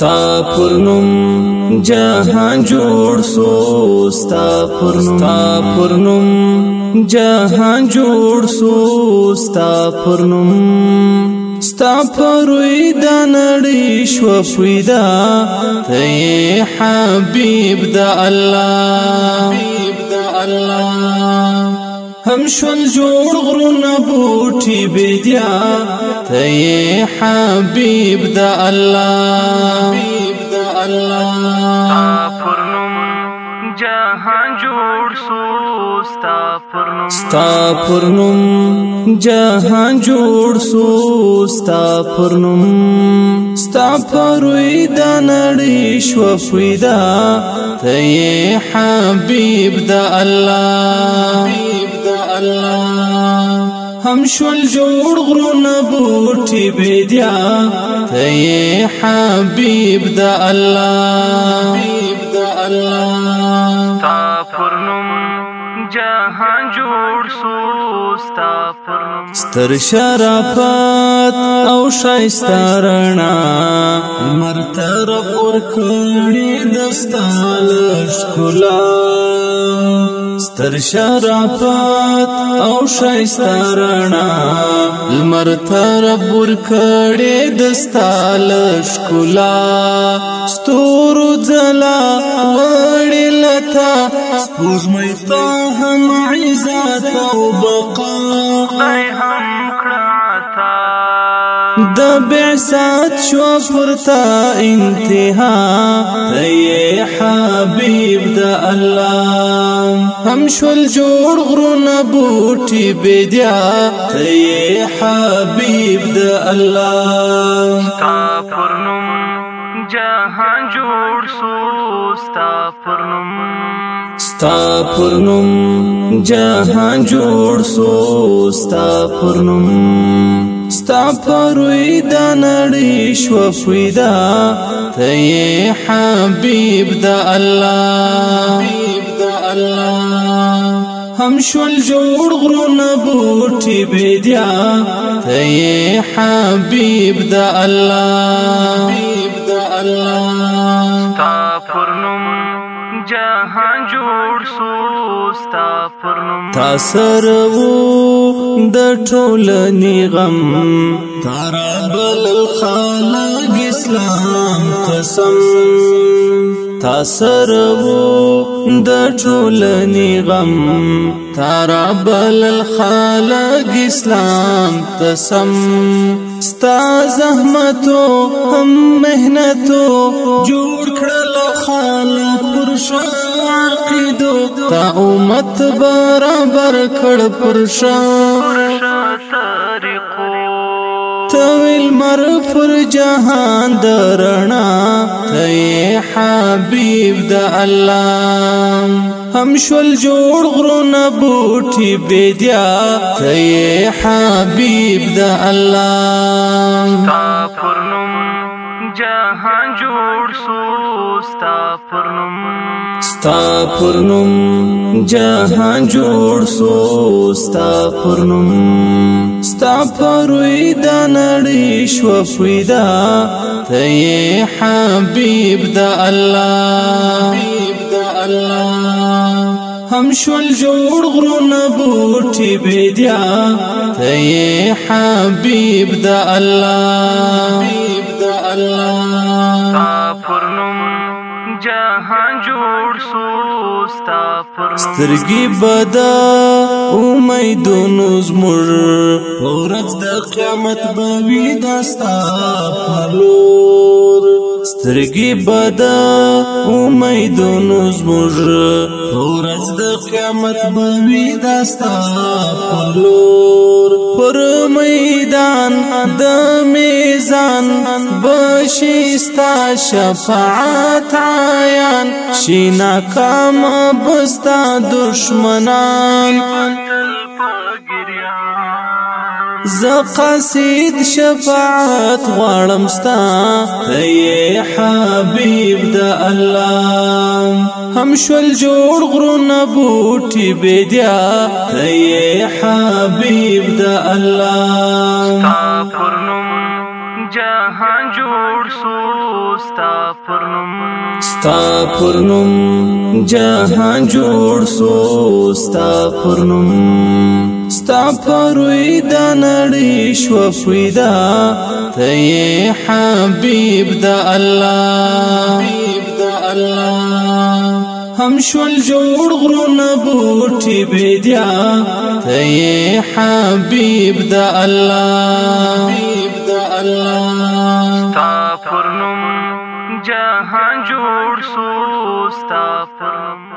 ستا پرنم جهان جوړ سو ستا پرنم ستا پرنم جهان جوړ سو ستا پرنم ستا پروی د نړۍ شو پیدا ته حبیب د الله حبیب د الله هم شون ہم سن جوڑ تے ہاں حبيب د الله حبيب د الله اللہ جہاں پورنم جہاں جوڑ سوست پورنم ست روئی در شدہ تیے ہاں بیب د اللہ الله هم شول جوړ غرونه بوټي بيدیا ته حبيب د الله حبيب د الله تا پرنم جهان جوړ سوستا پرنم ستر شرافت او شایسترنا عمر تر اور کړي دستال ښکلا تر شرافت او شایستارنا لمر تر بور کړي د ستال شکلا ستور ځلا وړي لتا سپوږمې ته هم عزت او بقا ای هم د بعثات شو پرتا انتها ای حبیب د الله هم شول جوړ غرونه بوټي بدیا ته حبيب د الله تا پرنم جهان جوړ سو ستا پرنم ستا پرنم جهان جوړ سو ستا پرنم ستا پروی دا نړی شو فیدا ته حبیب د الله الله هم شول جوړ غرونه بوټي بيدیا ته حبيب د الله حبيب د الله تا پرنم جهان جوړ سو ستا پرنم تا سرو د ټولنې غم تر بل خلق اسلام قسم تا سره وو د ټولنې غم تارا بل الخلق اسلام تسم ستا زحمتو هم مهنتو جوړ کړل خلق پر شاقیدو تا امت برابر کړ پر شا طریقو لمر پر جهان درنا ته حبيب د الله هم شول جوړ غرونه بوټي بيدیا ته حبيب د الله تا پرنم جهان جوړ سو ستا پرنم ستا پرنم جهان جوړ سو ستا پرنم ستا پروی د نړۍ شو فیدا ته حبیب د الله حبیب د الله هم شول جوړ غرونه بوټي بيدیا ته حبيب د الله حبيب د الله پرنم جهان جوړ سوستا پرنم سترګي بدا امیدونو زمر ورځ د قیامت به وي داستا ملور سترګي بدا امیدونو زمر ورځ د قیامت به وي داستا ملور پر میدان د میزان بشیستا شفاعت عیان شینا کام بستا دشمنان ز قصید شفاعت غواړم ستا ای حبیب د الله هم شول جوړ غرونه بوټي بيدیا ای حبیب را الله ستا پرنم جهان جوړ سو ستا پرنم ستا پرنم جهان جوړ سو ستا پرنم ستا پروي د نړۍ شو پیدا ته حبيب د الله حبيب د الله هم شول جوړ بوټي ته حبيب حبيب د د الله ہم سو جو گرو نوٹ ودیا پرنم